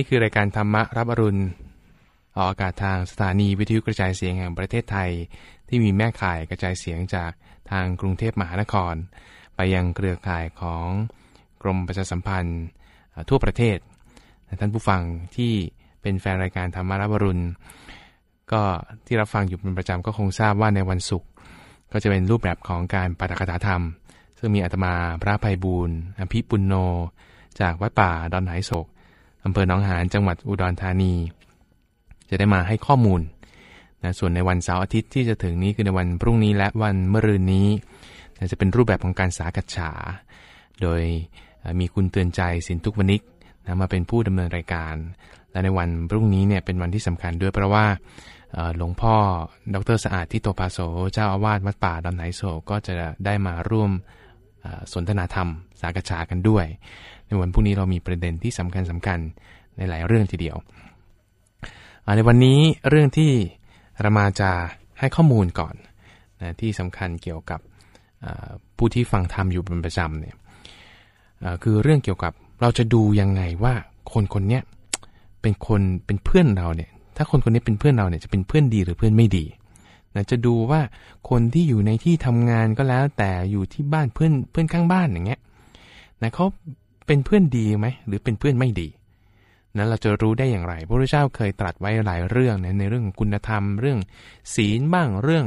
นี่คือรายการธรรมะรับอรุณออกอากาศทางสถานีวิทยุกระจายเสียงแห่งประเทศไทย ที่มีแม่ข่ายกระจายเสียงจากทางกรุงเทพมหานคร ไปยังเครือข่ายของกรมประชาสัมพันธ์ทั่วประเทศ ท่านผู้ฟังที่เป็นแฟนรายการธรรมะรับอรุณ ก็ที่รับฟังอยู่เป็นประจำก็คงทราบว่าในวันศุกร์ก็จะเป็นรูปแบบของการปาฐกถาธรรม ซึ่งมีอาตมาพระภัยบูรณ์อภิปุณโน จากวัดป่าดอนไหโศก อำเภอหนองหานจังหวัดอุดรธานี จะได้มาให้ข้อมูลนะส่วนในวันเสาร์อาทิตย์ที่จะถึงนี้คือในวันพรุ่งนี้และวันมะรืนนี้จะเป็นรูปแบบของการสากัจฉา โดยมีคุณเตือนใจสินทุกวนิกนะมาเป็นผู้ดำเนินรายการ และในวันพรุ่งนี้เนี่ยเป็นวันที่สำคัญด้วยเพราะว่าหลวงพ่อดรสะอาดที่โตปาโสเจ้าอาวาสวัดป่าดอนไหโศก็จะได้มาร่วมสนทนาธรรม สากฉากันด้วย ในวันพรุ่งนี้เรามีประเด็นที่สำคัญสำคัญในหลายเรื่องทีเดียว ในวันนี้เรื่องที่เรามาจะให้ข้อมูลก่อนนะที่สำคัญเกี่ยวกับผู้ที่ฟังธรรมอยู่เป็นประจำเนี่ยคือเรื่องเกี่ยวกับเราจะดูยังไงว่าคนคนนี้เป็นคนเป็นเพื่อนเราเนี่ยถ้าคนคนนี้เป็นเพื่อนเราเนี่ยจะเป็นเพื่อนดีหรือเพื่อนไม่ดีนะจะดูว่าคนที่อยู่ในที่ทำงานก็แล้วแต่อยู่ที่บ้านเพื่อนเพื่อนข้างบ้านอย่างเงี้ยนะเขา เป็นเพื่อนดีไหมหรือเป็นเพื่อนไม่ดีนั้นเราจะรู้ได้อย่างไร พระพุทธเจ้าเคยตรัสไว้หลายเรื่องนะในเรื่องคุณธรรม เรื่องศีลบ้างเรื่อง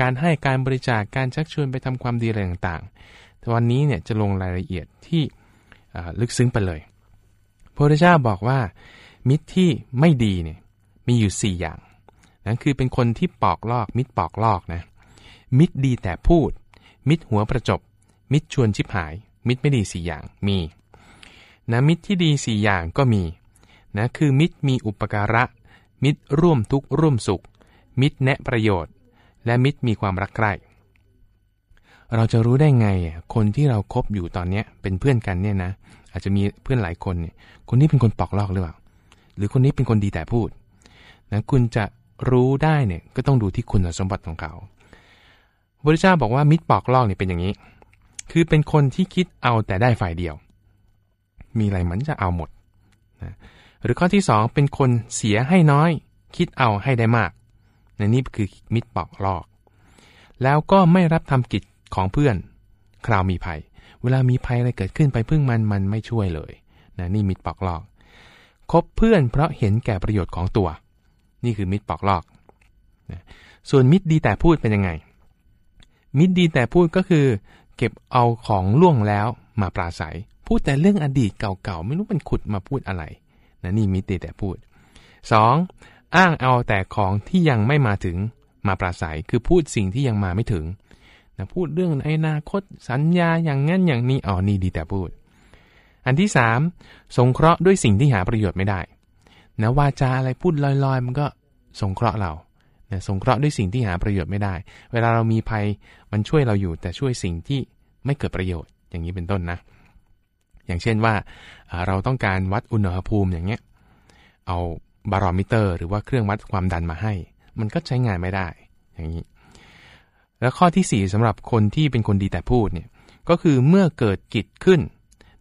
การให้การบริจาคการชักชวนไปทำความดีอะไรต่างๆ แต่วันนี้เนี่ยจะลงรายละเอียดที่ลึกซึ้งไปเลย พระพุทธเจ้าบอกว่า มิตรที่ไม่ดีเนี่ยมีอยู่ 4 อย่าง นั่นคือเป็นคนที่ปอกลอก มิตรปอกลอกนะ มิตรดีแต่พูด มิตรหัวประจบ มิตรชวนชิบหาย มิตรไม่ดีสี่อย่างมีนะมิตรที่ดีสี่อย่างก็มีนะคือมิตรมีอุปการะ มิตรร่วมทุกข์ร่วมสุข มิตรแนะประโยชน์ และมิตรมีความรักใคร่เราจะรู้ได้ไงคนที่เราครบอยู่ตอนเนี้ยเป็นเพื่อนกันเนี่ยนะ อาจจะมีเพื่อนหลายคนเนี่ยคนนี้เป็นคนปอกลอกหรือเปล่า หรือคนนี้เป็นคนดีแต่พูดนะคุณจะรู้ได้เนี่ยก็ต้องดูที่คุณสมบัติของเขาพระเจ้าบอกว่ามิตรปอกลอกเนี่ยเป็นอย่างนี้ คือเป็นคนที่คิดเอาแต่ได้ฝ่ายเดียว มีอะไรมันจะเอาหมดนะหรือข้อที่สองเป็นคนเสียให้น้อย คิดเอาให้ได้มากนนี่คือมิตรปอกลอก แล้วก็ไม่รับทำกิจของเพื่อน คราวมีภัย เวลามีภัยอะไรเกิดขึ้นไปพึ่งมันมันไม่ช่วยเลยนะนี่มิตรปอกลอก คบเพื่อนเพราะเห็นแก่ประโยชน์ของตัว นี่คือมิตรปอกลอกนะส่วนมิตรดีแต่พูดเป็นยังไง มิตรดีแต่พูดก็คือ เก็บเอาของล่วงแล้วมาปราศัย พูดแต่เรื่องอดีตเก่าๆ ไม่รู้มันขุดมาพูดอะไรนะนี่มิตรดีแต่พูด 2. อ้างเอาแต่ของที่ยังไม่มาถึงมาปราศัย คือพูดสิ่งที่ยังมาไม่ถึงนะพูดเรื่องในอนาคตสัญญาอย่างนั้นอย่างนี้อ๋อนี่ดีแต่พูด อันที่ 3. สงเคราะห์ด้วยสิ่งที่หาประโยชน์ไม่ได้นะวาจาอะไรพูดลอยๆ มันก็สงเคราะห์เรา นะสงเคราะห์ด้วยสิ่งที่หาประโยชน์ไม่ได้ เวลาเรามีภัยมันช่วยเราอยู่ แต่ช่วยสิ่งที่ไม่เกิดประโยชน์อย่างนี้เป็นต้นนะ อย่างเช่นว่าเราต้องการวัดอุณหภูมิอย่างเงี้ยเอาบารอมิเตอร์ หรือว่าเครื่องวัดความดันมาให้ มันก็ใช้งานไม่ได้อย่างนี้ แล้วข้อที่ 4สำหรับคนที่เป็นคนดีแต่พูดเนี่ยก็คือเมื่อเกิดกิจขึ้น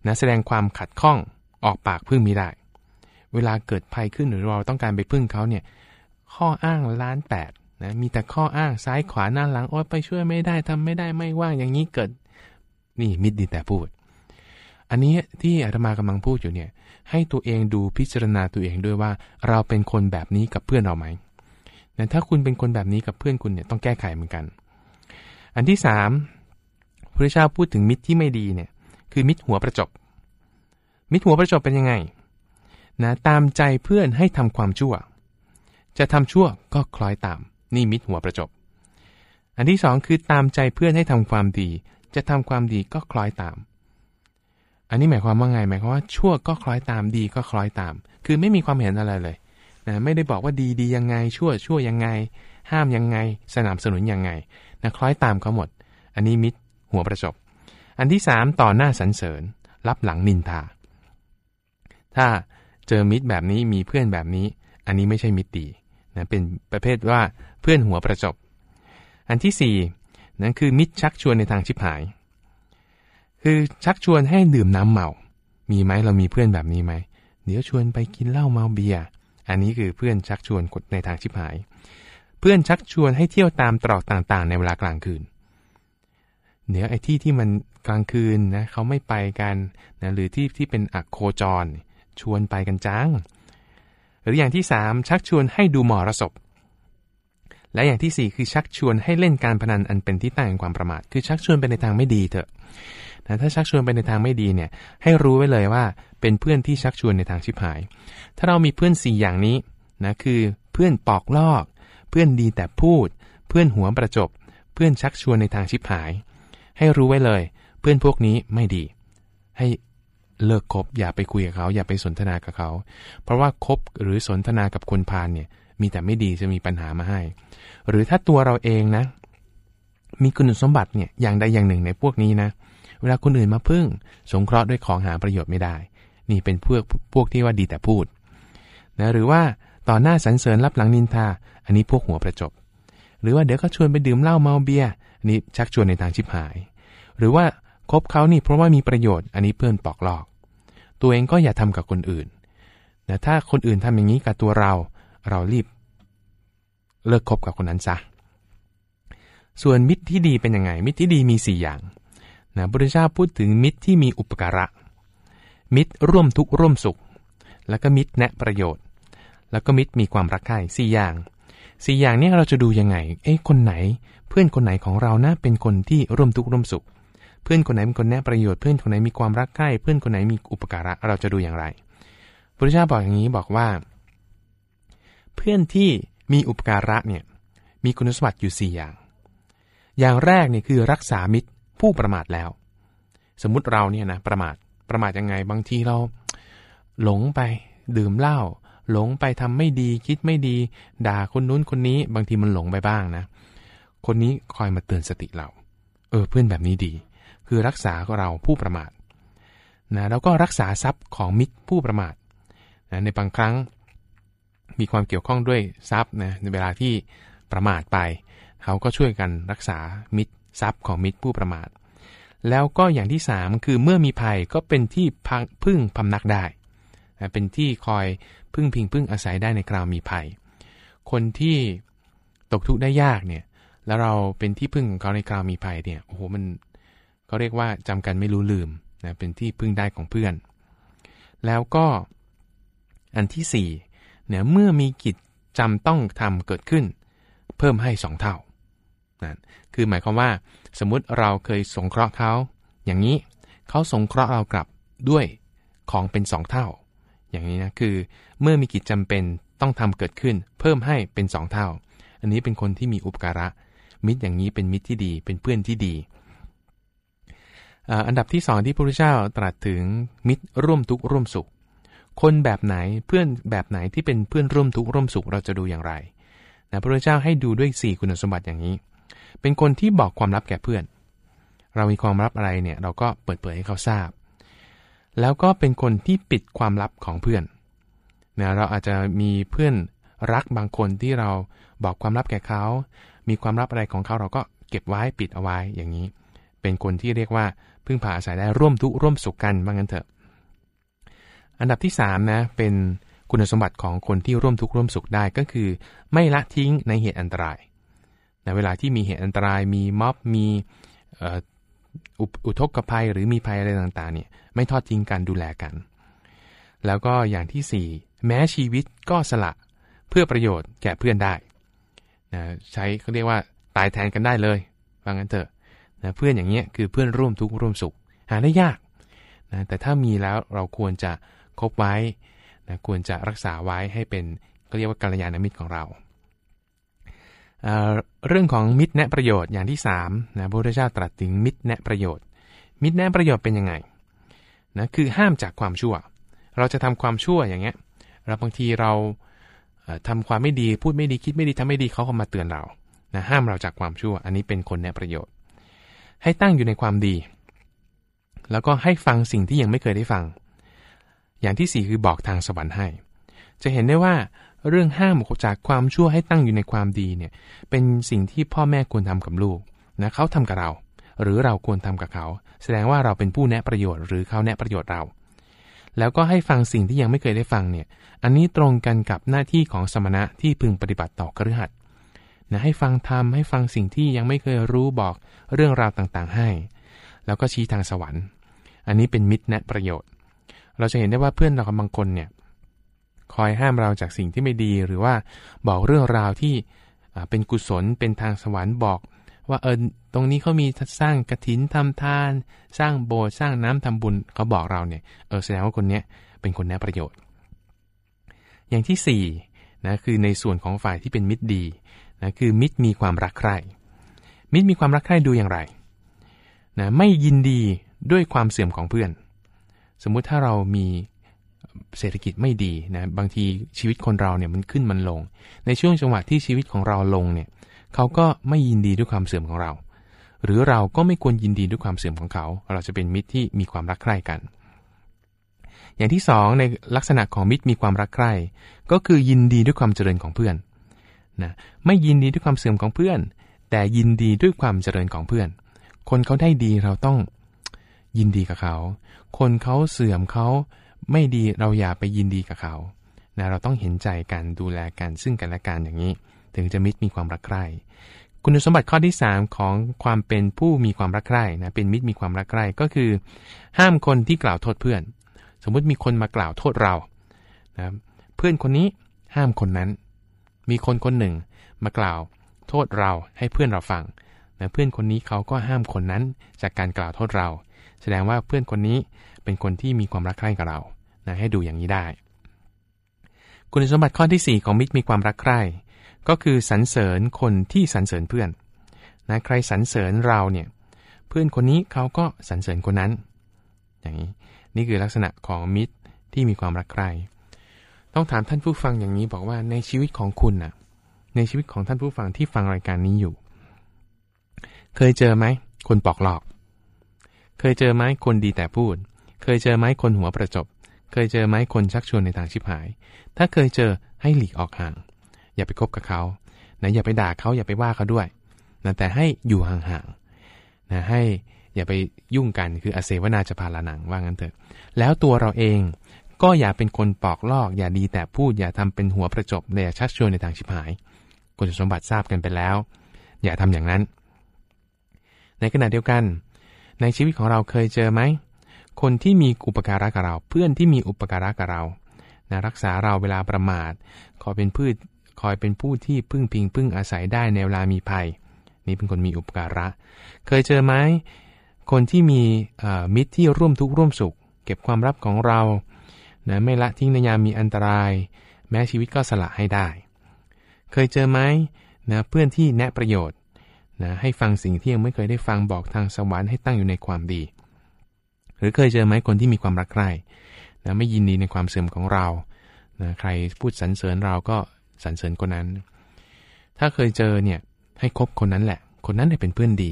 นะแสดงความขัดข้องออกปากพึ่งมิได้ เวลาเกิดภัยขึ้นหรือเราต้องการไปพึ่งเขาเนี่ย ข้ออ้างล้านแปดนะมีแต่ข้ออ้างซ้ายขวาหน้าหลังโอ้ยไปช่วยไม่ได้ทำไม่ได้ไม่ว่างอย่างนี้เกิด นี่มิดดีแต่พูด อันนี้ที่อาตมากำลังพูดอยู่เนี่ย ให้ตัวเองดูพิจารณาตัวเองด้วยว่า เราเป็นคนแบบนี้กับเพื่อนเราไหมแต่ถ้าคุณเป็นคนแบบนี้กับเพื่อนคุณเนี่ยต้องแก้ไขเหมือนกัน อันที่สามพระเจ้าพูดถึงมิตรที่ไม่ดีเนี่ย คือมิตรหัวประจบ มิตรหัวประจบเป็นยังไงนะตามใจเพื่อนให้ทำความชั่ว จะทำชั่วก็คล้อยตาม นี่มิตรหัวประจบ อันที่สองคือตามใจเพื่อนให้ทำความดี จะทำความดีก็คล้อยตาม อันนี้หมายความว่าไงหมายความว่าชั่วก็คล้อยตามดีก็คล้อยตาม คือไม่มีความเห็นอะไรเลยนะไม่ได้บอกว่าดีดียังไง ชั่วชั่วยังไง ห้ามยังไง สนับสนุนยังไงนะคล้อยตามเขาหมด อันนี้มิตรหัวประจบ อันที่สามต่อหน้าสรรเสริญ รับหลังนินทา ถ้าเจอมิตรแบบนี้มีเพื่อนแบบนี้ อันนี้ไม่ใช่มิตรดี นะเป็นประเภทว่าเพื่อนหัวประจบ อันที่4นั่นคือมิตรชักชวนในทางชิบหาย คือชักชวนให้ดื่มน้ำเมา มีไหมเรามีเพื่อนแบบนี้ไหม เดี๋ยวชวนไปกินเหล้าเมาเบียร์ อันนี้คือเพื่อนชักชวนในทางชิบหาย เพื่อนชักชวนให้เที่ยวตามตรอกต่างๆ ในเวลากลางคืน เดี๋ยวไอ้ที่ที่มันกลางคืนนะเขาไม่ไปกันนะหรือที่ที่เป็นอักโคจร ชวนไปกันจ้าง รืออย่างที่สามชักชวนให้ดูหมอรสพ และอย่างที่สี่คือชักชวนให้เล่นการพนันอันเป็นที่ตั้งแห่งความประมาท คือชักชวนไปในทางไม่ดีเถอะนะถ้าชักชวนไปในทางไม่ดีเนี่ย ให้รู้ไว้เลยว่าเป็นเพื่อนที่ชักชวนในทางชิบหาย ถ้าเรามีเพื่อน 4 อย่างนี้นะคือเพื่อนปอกลอก เพื่อนดีแต่พูด เพื่อนหัวประจบ เพื่อนชักชวนในทางชิบหาย ให้รู้ไว้เลย เพื่อนพวกนี้ไม่ดี ให้ เลิกคบอย่าไปคุยกับเขา อย่าไปสนทนากับเขา เพราะว่าคบหรือสนทนากับคนพาลเนี่ย มีแต่ไม่ดีจะมีปัญหามาให้ หรือถ้าตัวเราเองนะ มีคุณสมบัติเนี่ยอย่างใดอย่างหนึ่งในพวกนี้นะ เวลาคนอื่นมาพึ่ง สงเคราะห์ด้วยของหาประโยชน์ไม่ได้ นี่เป็นพวกพวกที่ว่าดีแต่พูดนะหรือว่าต่อหน้าสรรเสริญรับหลังนินทา อันนี้พวกหัวประจบ หรือว่าเดี๋ยวก็ชวนไปดื่มเหล้าเมาเบียร์อันนี้ชักชวนในทางชิบหาย หรือว่า คบเขานี่เพราะว่ามีประโยชน์อันนี้เพื่อนปอกหลอก ตัวเองก็อย่าทำกับคนอื่นนะถ้าคนอื่นทำอย่างนี้กับตัวเรา เรารีบ เลิกคบกับคนนั้นซะส่วนมิตรที่ดีเป็นยังไง มิตรที่ดีมี 4 อย่างนะพระเจ้าพูดถึงมิตรที่มีอุปการะ มิตรร่วมทุกข์ร่วมสุข แล้วก็มิตรแนะประโยชน์ แล้วก็มิตรมีความรักใคร่สี่อย่างสี่อย่างนี้เราจะดูยังไง เอ๊ะคนไหน เพื่อนคนไหนของเรานะเป็นคนที่ร่วมทุกข์ร่วมสุข เพื่อนคนไหนเป็นคนแนะประโยชน์เพื่อนคนไหนมีความรักใคร่เพื่อนคนไหนมีอุปการะเราจะดูอย่างไรพระเจ้าบอกอย่างนี้บอกว่า เพื่อนที่มีอุปการะเนี่ยมีคุณสมบัติอยู่ 4 อย่าง อย่างแรกเนี่ยคือรักษามิตรผู้ประมาทแล้ว สมมุติเราเนี่ยนะประมาทประมาทยังไงบางทีเราหลงไปดื่มเหล้าหลงไปทำไม่ดีคิดไม่ดี ด่าคนนู้นคนนี้ บางทีมันหลงไปบ้างนะ คนนี้คอยมาเตือนสติเรา เออเพื่อนแบบนี้ดี คือรักษาเราผู้ประมาทนะแล้วก็รักษาทรัพย์ของมิตรผู้ประมาทนะในบางครั้งมีความเกี่ยวข้องด้วยทรัพย์นะในเวลาที่ประมาทไป เขาก็ช่วยกันรักษามิตรทรัพย์ของมิตรผู้ประมาท แล้วก็อย่างที่ 3 คือเมื่อมีภัยก็เป็นที่พึ่งพำนักได้นะเป็นที่คอยพึ่งพิงพึ่งอาศัยได้ในคราวมีภัย คนที่ตกทุกข์ได้ยากเนี่ยแล้วเราเป็นที่พึ่งของเขาในคราวมีภัยเนี่ยโอ้โหมัน ก็เรียกว่าจำกันไม่รู้ลืมนะเป็นที่พึ่งได้ของเพื่อน แล้วก็อันที่4เนี่ยเมื่อมีกิจจำต้องทำเกิดขึ้น เพิ่มให้สองเท่านั่นคือหมายความว่า สมมุติเราเคยสงเคราะห์เขา อย่างนี้เขาสงเคราะห์เรากลับด้วยของเป็นสองเท่า อย่างนี้นะคือเมื่อมีกิจจำเป็นต้องทำเกิดขึ้น เพิ่มให้เป็นสองเท่า อันนี้เป็นคนที่มีอุปการะมิตรอย่างนี้เป็นมิตรที่ดี เป็นเพื่อนที่ดี อันดับที่สองที่พระพุทธเจ้าตรัสถึงมิตรร่วมทุกข์ร่วมสุข คนแบบไหนเพื่อนแบบไหนที่เป็นเพื่อนร่วมทุกข์ร่วมสุขเราจะดูอย่างไรนะพระพุทธเจ้าให้ดูด้วย 4 คุณสมบัติอย่างนี้ เป็นคนที่บอกความลับแก่เพื่อน เรามีความลับอะไรเนี่ยเราก็เปิดเผยให้เขาทราบ แล้วก็เป็นคนที่ปิดความลับของเพื่อนนะเราอาจจะมีเพื่อนรักบางคนที่เราบอกความลับแก่เขา มีความลับอะไรของเขาเราก็เก็บไว้ปิดเอาไว้อย่างนี้ เป็นคนที่เรียกว่าพึ่งพาอาศัยได้ร่วมทุกข์ร่วมสุขกันว่างั้นเถอะ อันดับที่3นะเป็นคุณสมบัติของคนที่ร่วมทุกข์ร่วมสุขได้ก็คือ ไม่ละทิ้งในเหตุอันตรายในเวลาที่มีเหตุอันตรายมีม็อบมีอุทกภัยหรือมีภัยอะไรต่างๆเนี่ยไม่ทอดทิ้งการดูแลกัน แล้วก็อย่างที่ 4 แม้ชีวิตก็สละเพื่อประโยชน์แก่เพื่อนได้นะใช้เขาเรียกว่าตายแทนกันได้เลยว่างั้นเถอะ นะเพื่อนอย่างเงี้ยคือเพื่อนร่วมทุกข์ร่วมสุข หาได้ยากนะแต่ถ้ามีแล้วเราควรจะคบไว้นะควรจะรักษาไว้ให้เป็นก็เรียกว่ากัลยาณมิตรของเราเเรื่องของมิตรแนะประโยชน์อย่างที่3นะพระพุทธเจ้าตรัสถึงมิตรแนะประโยชน์ มิตรแนะประโยชน์เป็นยังไงนะคือห้ามจากความชั่ว เราจะทำความชั่วอย่างเงี้ยเราบางทีเราทำความไม่ดีพูดไม่ดีคิดไม่ดีทำไม่ดีเขาก็มาเตือนเรานะห้ามเราจากความชั่ว อันนี้เป็นคนแนะประโยชน์ ให้ตั้งอยู่ในความดี แล้วก็ให้ฟังสิ่งที่ยังไม่เคยได้ฟัง อย่างที่สี่คือบอกทางสวรรค์ให้ จะเห็นได้ว่าเรื่องห้ามจากความชั่วให้ตั้งอยู่ในความดีเนี่ยเป็นสิ่งที่พ่อแม่ควรทำกับลูกนะเขาทำกับเรา หรือเราควรทำกับเขา แสดงว่าเราเป็นผู้แนะประโยชน์หรือเขาแนะประโยชน์เรา แล้วก็ให้ฟังสิ่งที่ยังไม่เคยได้ฟังเนี่ยอันนี้ตรงกันกับหน้าที่ของสมณะที่พึงปฏิบัติต่อกฤหัส นะให้ฟังธรรมให้ฟังสิ่งที่ยังไม่เคยรู้บอกเรื่องราวต่างๆให้ แล้วก็ชี้ทางสวรรค์ อันนี้เป็นมิตรแนะประโยชน์ เราจะเห็นได้ว่าเพื่อนเราบางคนเนี่ยคอยห้ามเราจากสิ่งที่ไม่ดีหรือว่าบอกเรื่องราวที่เป็นกุศลเป็นทางสวรรค์บอก ว่าเออตรงนี้เขามีสร้างกระถินทำทาน สร้างโบสถ์สร้างน้ำทำบุญเขาบอกเราเนี่ยเออแสดงว่าคนนี้เป็นคนแนะประโยชน์ อย่างที่4นะคือในส่วนของฝ่ายที่เป็นมิตรดี นะคือมิตรมีความรักใคร่ มิตรมีความรักใคร่ดูอย่างไรนะไม่ยินดีด้วยความเสื่อมของเพื่อน สมมุติถ้าเรามีเศรษฐกิจไม่ดีนะบางทีชีวิตคนเราเนี่ยมันขึ้นมันลง ในช่วงจังหวะที่ชีวิตของเราลงเนี่ยเขาก็ไม่ยินดีด้วยความเสื่อมของเรา หรือเราก็ไม่ควรยินดีด้วยความเสื่อมของเขา เราจะเป็นมิตรที่มีความรักใคร่กัน อย่างที่สองในลักษณะของมิตรมีความรักใคร่ ก็คือยินดีด้วยความเจริญของเพื่อน นะไม่ยินดีด้วยความเสื่อมของเพื่อน แต่ยินดีด้วยความเจริญของเพื่อน คนเขาได้ดีเราต้องยินดีกับเขา คนเขาเสื่อมเขาไม่ดีเราอย่าไปยินดีกับเขานะเราต้องเห็นใจกันดูแลกันซึ่งกันและกันอย่างนี้ ถึงจะมิตรมีความรักใคร่คุณสมบัติข้อที่ 3 ของความเป็นผู้มีความรักใคร่นะเป็นมิตรมีความรักใคร่ก็คือ ห้ามคนที่กล่าวโทษเพื่อน สมมุติมีคนมากล่าวโทษเรานะเพื่อนคนนี้ห้ามคนนั้น มีคนคนหนึ่งมากล่าวโทษเราให้เพื่อนเราฟังนะเพื่อนคนนี้เขาก็ห้ามคนนั้นจากการกล่าวโทษเรา แสดงว่าเพื่อนคนนี้เป็นคนที่มีความรักใคร่กับเรานะให้ดูอย่างนี้ได้ คุณสมบัติข้อที่ 4 ของมิตรมีความรักใคร่ ก็คือสรรเสริญคนที่สรรเสริญเพื่อนนะใครสรรเสริญเราเนี่ยเพื่อนคนนี้เขาก็สรรเสริญคนนั้น อย่างนี้นี่คือลักษณะของมิตรที่มีความรักใคร่ ต้องถามท่านผู้ฟังอย่างนี้บอกว่าในชีวิตของคุณน่ะ ในชีวิตของท่านผู้ฟังที่ฟังรายการนี้อยู่ เคยเจอไหมคนปอกหลอก เคยเจอไหมคนดีแต่พูด เคยเจอไหมคนหัวประจบ เคยเจอไหมคนชักชวนในทางชิบหาย ถ้าเคยเจอให้หลีกออกห่าง อย่าไปคบกับเขานะอย่าไปด่าเขาอย่าไปว่าเขาด้วยนะแต่ให้อยู่ห่างๆนะให้อย่าไปยุ่งกันคืออเสวนาจะพาลานังว่างั้นเถอะ แล้วตัวเราเอง ก็อย่าเป็นคนปอกลอก อย่าดีแต่พูดอย่าทำเป็นหัวประจบอย่ชักชวนในทางชิบหายคุณสมบัติทราบกันไปแล้ว อย่าทำอย่างนั้น ในขณะเดียวกัน ในชีวิตของเราเคยเจอไหมคนที่มีอุปการะกับเรา เพื่อนที่มีอุปการะกับเรานะรักษาเราเวลาประมาทคอยเป็นพืชคอยเป็นผู้ที่พึ่งพิงพึ่งอาศัยได้ในเวลามีภัย นี่เป็นคนมีอุปการะ เคยเจอไหมคนที่มีมิตรที่ร่วมทุกข์ร่วมสุข เก็บความลับของเรา นะไม่ละทิ้งในยามมีอันตราย แม้ชีวิตก็สละให้ได้ เคยเจอไหมนะเพื่อนที่แนะประโยชน์นะให้ฟังสิ่งที่ยังไม่เคยได้ฟังบอกทางสวรรค์ให้ตั้งอยู่ในความดี หรือเคยเจอไหมคนที่มีความรักใคร่นะไม่ยินดีในความเสื่อมของเรานะใครพูดสรรเสริญเราก็สรรเสริญคนนั้น ถ้าเคยเจอเนี่ยให้คบคนนั้นแหละ คนนั้นเป็นเพื่อนดี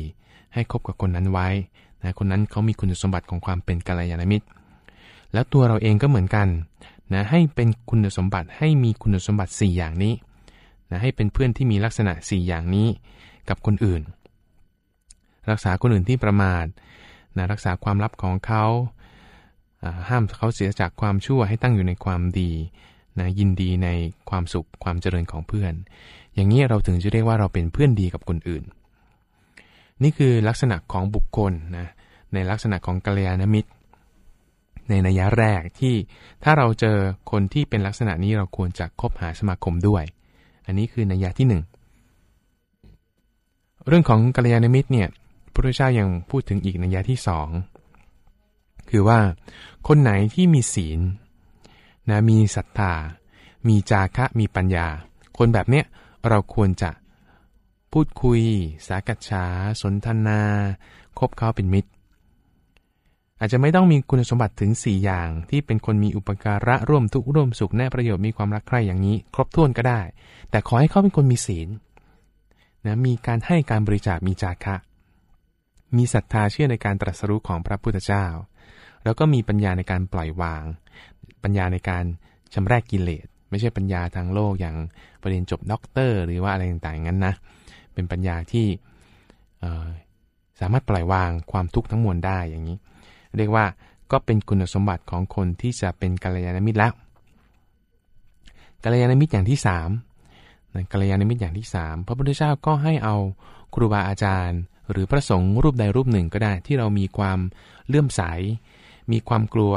ให้คบกับคนนั้นไว้นะคนนั้นเขามีคุณสมบัติของความเป็นกัลยาณมิตร แล้วตัวเราเองก็เหมือนกันนะให้เป็นคุณสมบัติให้มีคุณสมบัติ 4 อย่างนี้นะให้เป็นเพื่อนที่มีลักษณะ 4 อย่างนี้กับคนอื่น รักษาคนอื่นที่ประมาทนะรักษาความลับของเขา ห้ามเขาเสียจากความชั่วให้ตั้งอยู่ในความดีนะยินดีในความสุขความเจริญของเพื่อน อย่างนี้เราถึงจะเรียกว่าเราเป็นเพื่อนดีกับคนอื่น นี่คือลักษณะของบุคคลนะในลักษณะของกัลยาณมิตร ในนัยแรกที่ถ้าเราเจอคนที่เป็นลักษณะนี้เราควรจะคบหาสมาคมด้วย อันนี้คือนัยยะที่หนึ่งเรื่องของกัลยาณมิตรเนี่ยพระพุทธเจ้ายังพูดถึงอีกนัยยะที่สองคือว่าคนไหนที่มีศีลนะมีศรัทธา มีจาคะมีปัญญา คนแบบเนี้ยเราควรจะพูดคุย สากัะฉาสนทนา คบเขาเป็นมิตร อาจจะไม่ต้องมีคุณสมบัติถึง 4 อย่างที่เป็นคนมีอุปการะร่วมทุกข์ร่วมสุขแน่ประโยชน์มีความรักใคร่อย่างนี้ ครบถ้วนก็ได้ แต่ขอให้เขาเป็นคนมีศีลนะมีการให้การบริจาคมีจาคะ มีศรัทธาเชื่อในการตรัสรู้ของพระพุทธเจ้า แล้วก็มีปัญญาในการปล่อยวาง ปัญญาในการชำระกกิเลส ไม่ใช่ปัญญาทางโลกอย่างประเด็นจบด็อกเตอร์ หรือว่าอะไรต่างๆงั้นนะเป็นปัญญาที่สามารถปล่อยวางความทุกข์ทั้งมวลได้อย่างนี้ เรียกว่าก็เป็นคุณสมบัติของคนที่จะเป็นกัลยาณมิตรแล้วกัลยาณมิตรอย่างที่3กัลยาณมิตรอย่างที่ 3 พระพุทธเจ้าก็ให้เอาครูบาอาจารย์ หรือพระสงฆ์รูปใดรูปหนึ่งก็ได้ที่เรามีความเลื่อมใส มีความกลัว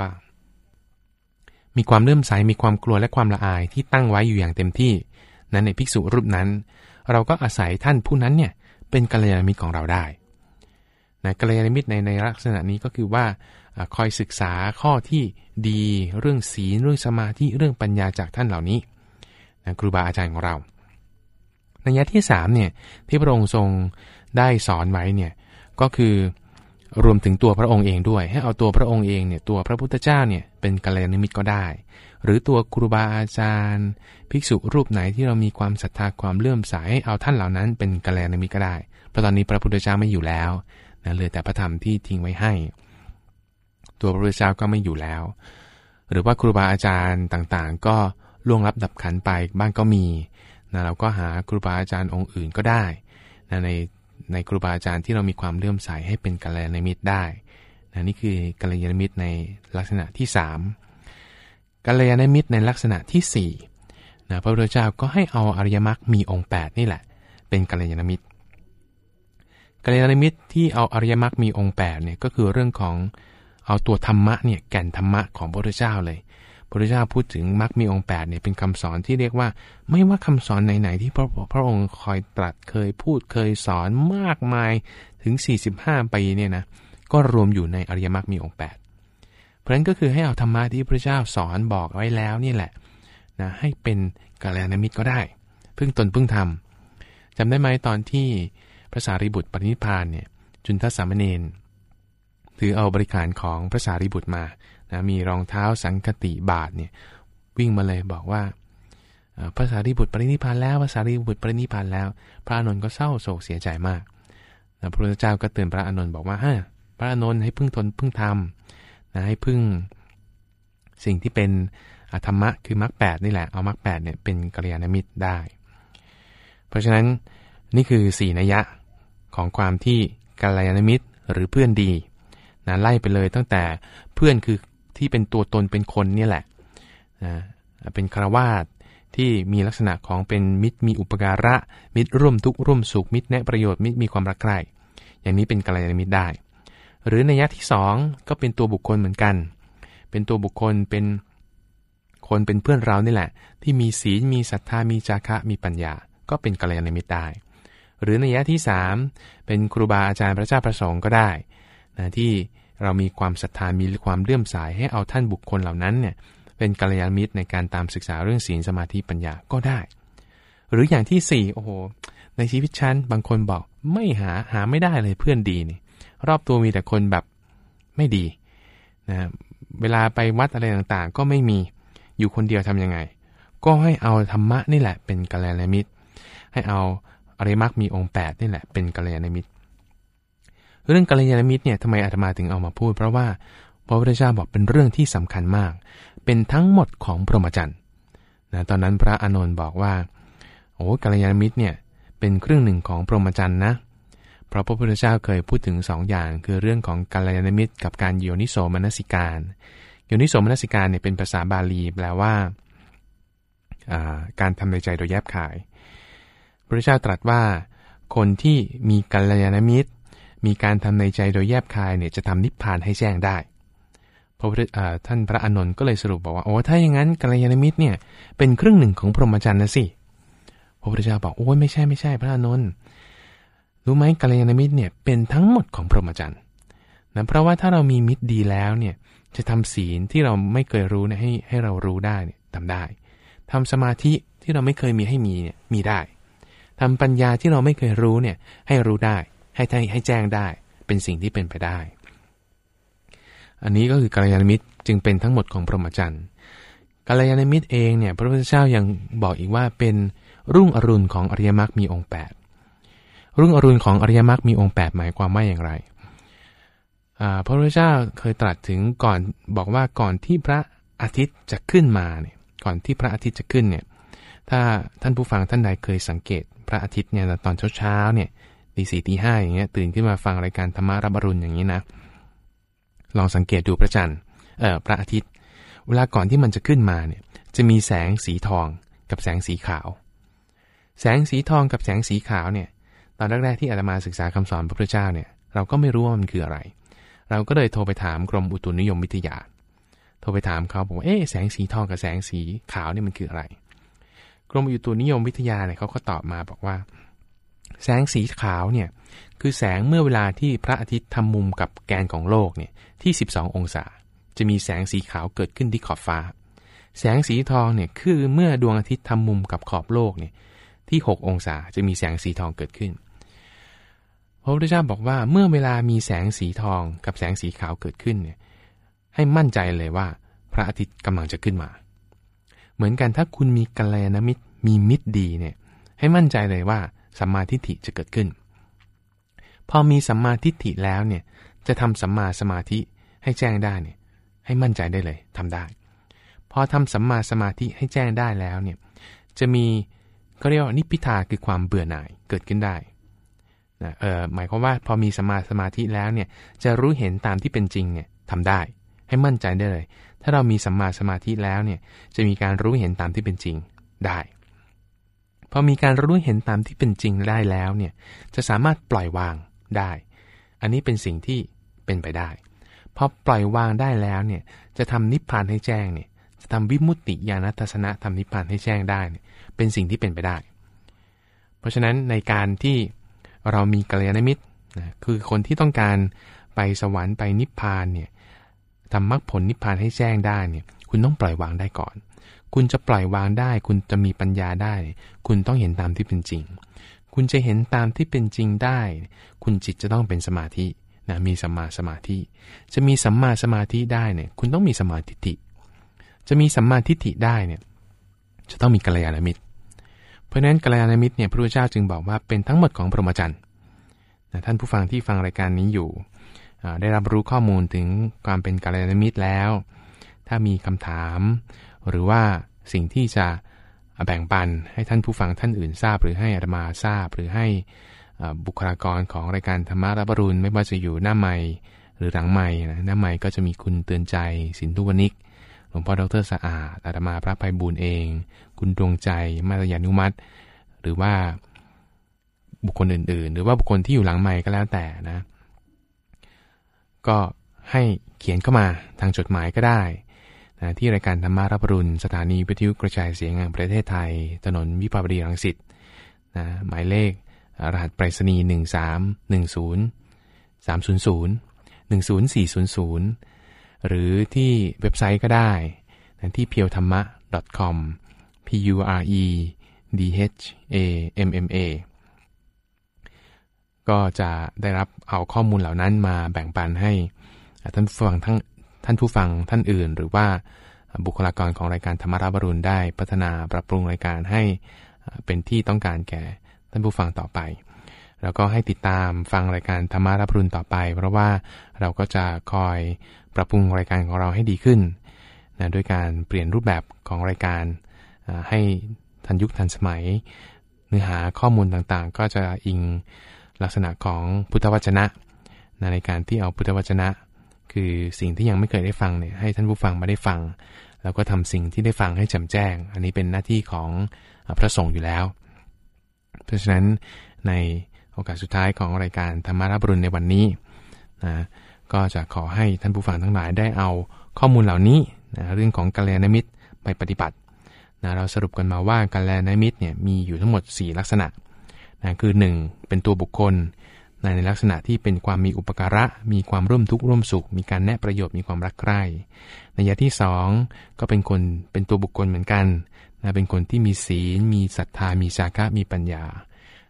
มีความเลื่อมใส มีความกลัวและความละอายที่ตั้งไว้อยู่อย่างเต็มที่ นั้นในภิกษุรูปนั้น เราก็อาศัยท่านผู้นั้นเนี่ยเป็นกัลยาณมิตรของเราได้ นะกัลยาณมิตรในในลักษณะนี้ก็คือว่าคอยศึกษาข้อที่ดีเรื่องศีลเรื่องสมาธิเรื่องปัญญาจากท่านเหล่านี้นะครูบาอาจารย์ของเราในยะที่3เนี่ยที่พระองค์ทรงได้สอนไว้เนี่ยก็คือรวมถึงตัวพระองค์เองด้วย ให้เอาตัวพระองค์เองเนี่ยตัวพระพุทธเจ้าเนี่ยเป็นกัลยาณมิตรก็ได้ หรือตัวครูบาอาจารย์ ภิกษุรูปไหนที่เรามีความศรัทธาความเลื่อมใสให้เอาท่านเหล่านั้นเป็นกัลยาณมิตรก็ได้เพราะตอนนี้พระพุทธเจ้าไม่อยู่แล้ว นะเหลือแต่พระธรรมที่ทิ้งไว้ให้ ตัวพระพุทธเจ้าก็ไม่อยู่แล้ว หรือว่าครูบาอาจารย์ต่างๆ ก็ล่วงลับดับขันไปบ้างก็มีนะเราก็หาครูบาอาจารย์องค์อื่นก็ได้นะในในครูบาอาจารย์ที่เรามีความเลื่อมใสให้เป็นกัลยาณมิตรได้นะนี่คือกัลยาณมิตรในลักษณะที่ 3กัลยาณมิตรในลักษณะที่4นะพระพุทธเจ้าก็ให้เอาอริยมรรคมีองค์ 8 นี่แหละ เป็นกัลยาณมิตร กัลยาณมิตรที่เอาอริยมรรคมีองค์8เนี่ยก็คือเรื่องของเอาตัวธรรมะเนี่ยแก่นธรรมะของพระพุทธเจ้าเลยพระพุทธเจ้าพูดถึงมรรคมีองค์8เนี่ยเป็นคำสอนที่เรียกว่า ไม่ว่าคำสอนไหนๆที่พระพระองค์คอยตรัสเคยพูดเคยสอนมากมายถึง 45 ปีเนี่ยนะก็รวมอยู่ในอริยมรรคมีองค์ 8 เพราะฉะนั้นก็คือให้เอาธรรมะที่พระเจ้าสอนบอกไว้แล้วนี่แหละนะให้เป็นกัลยาณมิตรก็ได้ พึ่งตนพึ่งทำจำได้ไหมตอนที่ พระสารีบุตรปรินิพานเนี่ยจุนทสามเณรถือเอาบริการของพระสารีบุตรมานะมีรองเท้าสังคติบาทเนี่ยวิ่งมาเลยบอกว่าพระสารีบุตรปรินิพานแล้วพระสารีบุตรปรินิพานแล้ว พระอนุนก็เศร้าโศกเสียใจมากนะพระพุทธเจ้าก็เตือนพระอนุนบอกว่าฮะพระอนุนให้พึ่งทนพึ่งทำนะให้พึ่งสิ่งที่เป็นธรรมะคือมรรคแปดนี่แหละเอามรรคแปดเนี่ยเป็นกัลยาณมิตรได้ เพราะฉะนั้นนี่คือสี่นัยยะ ของความที่กัลยาณมิตรหรือเพื่อนดีนะไล่ไปเลยตั้งแต่เพื่อนคือที่เป็นตัวตนเป็นคนนี่แหละนะเป็นคราวาสที่มีลักษณะของเป็นมิตรมีอุปการะ มิตรร่วมทุกข์ร่วมสุขมิตรแนะประโยชน์มิตรมีความรักใคร่อย่างนี้เป็นกัลยาณมิตรได้ หรือในยะที่ 2 ก็เป็นตัวบุคคลเหมือนกัน เป็นตัวบุคคลเป็นคนเป็นเพื่อนเรานี่แหละ ที่มีศีลมีศรัทธามีจาคะมีปัญญา ก็เป็นกัลยาณมิตรได้ หรือในยะที่ 3 เป็นครูบาอาจารย์พระเจ้าประสงค์ก็ได้นะที่เรามีความศรัทธามีความเลื่อมสายให้เอาท่านบุคคลเหล่านั้นเนี่ยเป็นกัลยาณมิตรในการตามศึกษาเรื่องศีลสมาธิปัญญาก็ได้ หรืออย่างที่4โอ้โหในชีวิตฉันบางคนบอกไม่หาหาไม่ได้เลยเพื่อนดีนี่รอบตัวมีแต่คนแบบไม่ดีนะเวลาไปวัดอะไรต่างๆ ก็ไม่มีอยู่คนเดียวทํำยังไง ก็ให้เอาธรรมะนี่แหละเป็นกัลยาณมิตร ให้เอา อริมักมีองค์8นี่แหละเป็นกัลยาณมิตร เรื่องกัลยาณมิตรเนี่ยทำไมอาตมาถึงเอามาพูด เพราะว่าพระพุทธเจ้าบอกเป็นเรื่องที่สำคัญมาก เป็นทั้งหมดของพรหมจรรย์นะตอนนั้นพระอานนท์บอกว่าโอ้กัลยาณมิตรเนี่ยเป็นครึ่งหนึ่งของพรหมจรรย์นะเพราะพระพุทธเจ้าเคยพูดถึง2ออย่าง คือเรื่องของกัลยาณมิตร กับการโยนิโสมนสิการโยนิโสมนสิการเนี่ยเป็นภาษาบาลีแปลว่า การทำในใจโดยแยบขาย พระเจ้าตรัสว่า คนที่มีกัลยาณมิตร มีการทำในใจโดยแยบคายเนี่ยจะทำนิพพานให้แจ้งได้พระพุทธท่านพระอานนท์ก็เลยสรุปบอกว่าโอ้ถ้าอย่างนั้นกัลยาณมิตรเนี่ยเป็นครึ่งหนึ่งของพรหมจรรย์นะสิพระพุทธเจ้าบอกโอ้ยไม่ใช่ไม่ใช่พระอานนท์รู้ไหมกัลยาณมิตรเนี่ยเป็นทั้งหมดของพรหมจรรย์นะเพราะว่าถ้าเรามีมิตรดีแล้วเนี่ยจะทำศีลที่เราไม่เคยรู้เนี่ยให้ให้เรารู้ได้เนี่ยทำได้ทำสมาธิที่เราไม่เคยมีให้มีเนี่ยมีได้ ทำปัญญาที่เราไม่เคยรู้เนี่ยให้รู้ได้ให้ให้แจ้งได้ เป็นสิ่งที่เป็นไปได้ อันนี้ก็คือกัลยาณมิตรจึงเป็นทั้งหมดของพรหมจรรย์กัลยาณมิตรเองเนี่ยพระพุทธเจ้ายังบอกอีกว่าเป็นรุ่งอรุณของอริยมรรคมีองค์ 8 รุ่งอรุณของอริยมรรคมีองค์ 8 หมายความว่าอย่างไรพระพุทธเจ้าเคยตรัสถึงก่อนบอกว่าก่อนที่พระอาทิตย์จะขึ้นมาเนี่ยก่อนที่พระอาทิตย์จะขึ้นเนี่ย ถ้าท่านผู้ฟังท่านใดเคยสังเกต พระอาทิตย์เนี่ยตอนเช้าๆเนี่ยตีสี่ตีห้าอย่างเงี้ยตื่นขึ้นมาฟังรายการธรรมารับอรุณอย่างนี้นะ ลองสังเกตดูพระจันทร์เอ่อพระอาทิตย์ เวลาก่อนที่มันจะขึ้นมาเนี่ยจะมีแสงสีทองกับแสงสีขาว แสงสีทองกับแสงสีขาวเนี่ยตอนแรกๆที่อาตมาศึกษาคำสอนพระพุทธเจ้าเนี่ยเราก็ไม่รู้ว่ามันคืออะไร เราก็เลยโทรไปถามกรมอุตุนิยมวิทยา โทรไปถามเขาบอกว่าเอ๊แสงสีทองกับแสงสีขาวเนี่ยมันคืออะไร กรมอุตุนิยมวิทยาเนี่ยเขาก็ตอบมาบอกว่า แสงสีขาวเนี่ยคือแสงเมื่อเวลาที่พระอาทิตย์ทำมุมกับแกนของโลกเนี่ยที่ 12 องศา จะมีแสงสีขาวเกิดขึ้นที่ขอบฟ้า แสงสีทองเนี่ยคือเมื่อดวงอาทิตย์ทำมุมกับขอบโลกเนี่ยที่ 6 องศาจะมีแสงสีทองเกิดขึ้นพระพุทธเจ้าบอกว่าเมื่อเวลามีแสงสีทองกับแสงสีขาวเกิดขึ้นเนี่ยให้มั่นใจเลยว่าพระอาทิตย์กำลังจะขึ้นมา เหมือนกันถ้าคุณมีกัลยาณมิตรมีมิตรดีเนี่ยให้มั่นใจเลยว่าสัมมาทิฏฐิจะเกิดขึ้น พอมีสัมมาทิฏฐิแล้วเนี่ยจะทำสัมมาสมาธิให้แจ้งได้เนี่ยให้มั่นใจได้เลยทำได้ พอทำสัมมาสมาธิให้แจ้งได้แล้วเนี่ยจะมีก็เรียกว่านิพพิทาคือความเบื่อหน่ายเกิดขึ้นได้นะเออหมายความว่าพอมีสมาสมาธิแล้วเนี่ยจะรู้เห็นตามที่เป็นจริงเนี่ยทำได้ ให้มั่นใจได้เลย ถ้าเรามีสัมมาสมาธิแล้วเนี่ยจะมีการรู้เห็นตามที่เป็นจริงได้พอมีการรู้เห็นตามที่เป็นจริงได้แล้วเนี่ยจะสามารถปล่อยวางได้ อันนี้เป็นสิ่งที่เป็นไปได้พอปล่อยวางได้แล้วเนี่ยจะทำนิพพานให้แจ้งเนี่ยจะทำวิมุตติญาณทัศนะทำนิพพานให้แจ้งได้เนี่ยเป็นสิ่งที่เป็นไปได้ เพราะฉะนั้นในการที่เรามีกัลยาณมิตรนะคือคนที่ต้องการไปสวรรค์ไปนิพพานเนี่ย ทำมรรคผลนิพพานให้แจ้งได้เนี่ย คุณต้องปล่อยวางได้ก่อน คุณจะปล่อยวางได้ คุณจะมีปัญญาได้ คุณต้องเห็นตามที่เป็นจริง คุณจะเห็นตามที่เป็นจริงได้ คุณจิตจะต้องเป็นสมาธินะมีสัมมาสมาธิ จะมีสัมมาสมาธิได้เนี่ย คุณต้องมีสมาธิฏิจะมีสัมมาทิฏฐิได้เนี่ย จะต้องมีกัลยาณมิตร เพราะนั้นกัลยาณมิตรเนี่ยพระพุทธเจ้าจึงบอกว่าเป็นทั้งหมดของพรหมจรรย์ท่านผู้ฟังที่ฟังรายการนี้อยู่ ได้รับรู้ข้อมูลถึงความเป็นกัลยาณมิตรแล้ว ถ้ามีคำถาม หรือว่าสิ่งที่จะแบ่งปันให้ท่านผู้ฟังท่านอื่นทราบ หรือให้อาตมาทราบ หรือให้บุคลากรของรายการธรรมารับรุณไม่ว่าจะอยู่หน้าใหม่หรือหลังใหม่นะหน้าใหม่ก็จะมีคุณเตือนใจสินทุวนิกหลวงพ่อดรสะอาดอาตมาพระภัยบูลเอง คุณดวงใจมาตยานุมัติ หรือว่าบุคคลอื่นๆ หรือว่าบุคคลที่อยู่หลังใหม่ก็แล้วแต่นะ ก็ให้เขียนเข้ามาทางจดหมายก็ได้นะที่รายการธรรมารับรุณ สถานีวิทยุกระจายเสียงแห่งประเทศไทย ถนนวิภาวดีรังสิตนะหมายเลขรหัสไปรษณีย์ 1 3 1 0 3 0 0 1 0 4 0 0 หรือที่เว็บไซต์ก็ได้ที่ p พียวธรรมะ .com p u r e d h a m m a ก็จะได้รับเอาข้อมูลเหล่านั้นมาแบ่งปันให้ท่านฟังทั้งท่านผู้ฟังท่านอื่น หรือว่าบุคลากรของรายการธรรมราบรุณได้พัฒนาปรับปรุงรายการให้เป็นที่ต้องการแก่ท่านผู้ฟังต่อไป แล้วก็ให้ติดตามฟังรายการธรรมารับรุณต่อไป เพราะว่าเราก็จะคอยปรับปรุงรายการของเราให้ดีขึ้นนะด้วยการเปลี่ยนรูปแบบของรายการให้ทันยุคทันสมัย เนื้อหาข้อมูลต่างๆ ก็จะอิง ลักษณะของพุทธวจนะในการที่เอาพุทธวจนะ คือสิ่งที่ยังไม่เคยได้ฟังเนี่ยให้ท่านผู้ฟังมาได้ฟัง แล้วก็ทำสิ่งที่ได้ฟังให้แจ่มแจ้ง อันนี้เป็นหน้าที่ของพระสงฆ์อยู่แล้ว เพราะฉะนั้นในโอกาสสุดท้ายของรายการธรรมารับรุณในวันนี้นะก็จะขอให้ท่านผู้ฟังทั้งหลายได้เอาข้อมูลเหล่านี้นะเรื่องของกัลยาณมิตรไปปฏิบัตินะเราสรุปกันมาว่ากัลยาณมิตรเนี่ยมีอยู่ทั้งหมด 4 ลักษณะ นะคือ 1. เป็นตัวบุคคลนะในลักษณะที่เป็นความมีอุปการะ มีความร่วมทุกข์ร่วมสุข มีการแนะประโยชน์มีความรักใคร่ในยะที่ 2 ก็เป็นคนเป็นตัวบุคคลเหมือนกันนะเป็นคนที่มีศีล มีศรัทธา มีสาคะมีปัญญา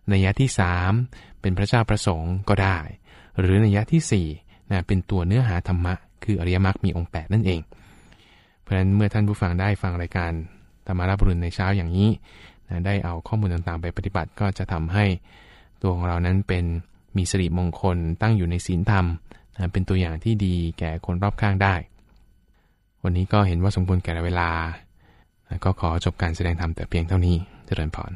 ในยะที่ 3 เป็นพระเจ้าประสงค์ก็ได้ หรือในยะที่4นะเป็นตัวเนื้อหาธรรมะ คืออริยมรรคมีองค์ 8 นั่นเอง เพราะฉะนั้นเมื่อท่านผู้ฟังได้ฟังรายการธรรมาราบรุณในเช้าอย่างนี้ ได้เอาข้อมูลต่างๆ ไปปฏิบัติก็จะทำให้ตัวของเรานั้นเป็นมีสิริมงคลตั้งอยู่ในศีลธรรมเป็นตัวอย่างที่ดีแก่คนรอบข้างได้ วันนี้ก็เห็นว่าสมบูรณ์แก่เวลา ก็ขอจบการแสดงธรรมแต่เพียงเท่านี้ เจริญพร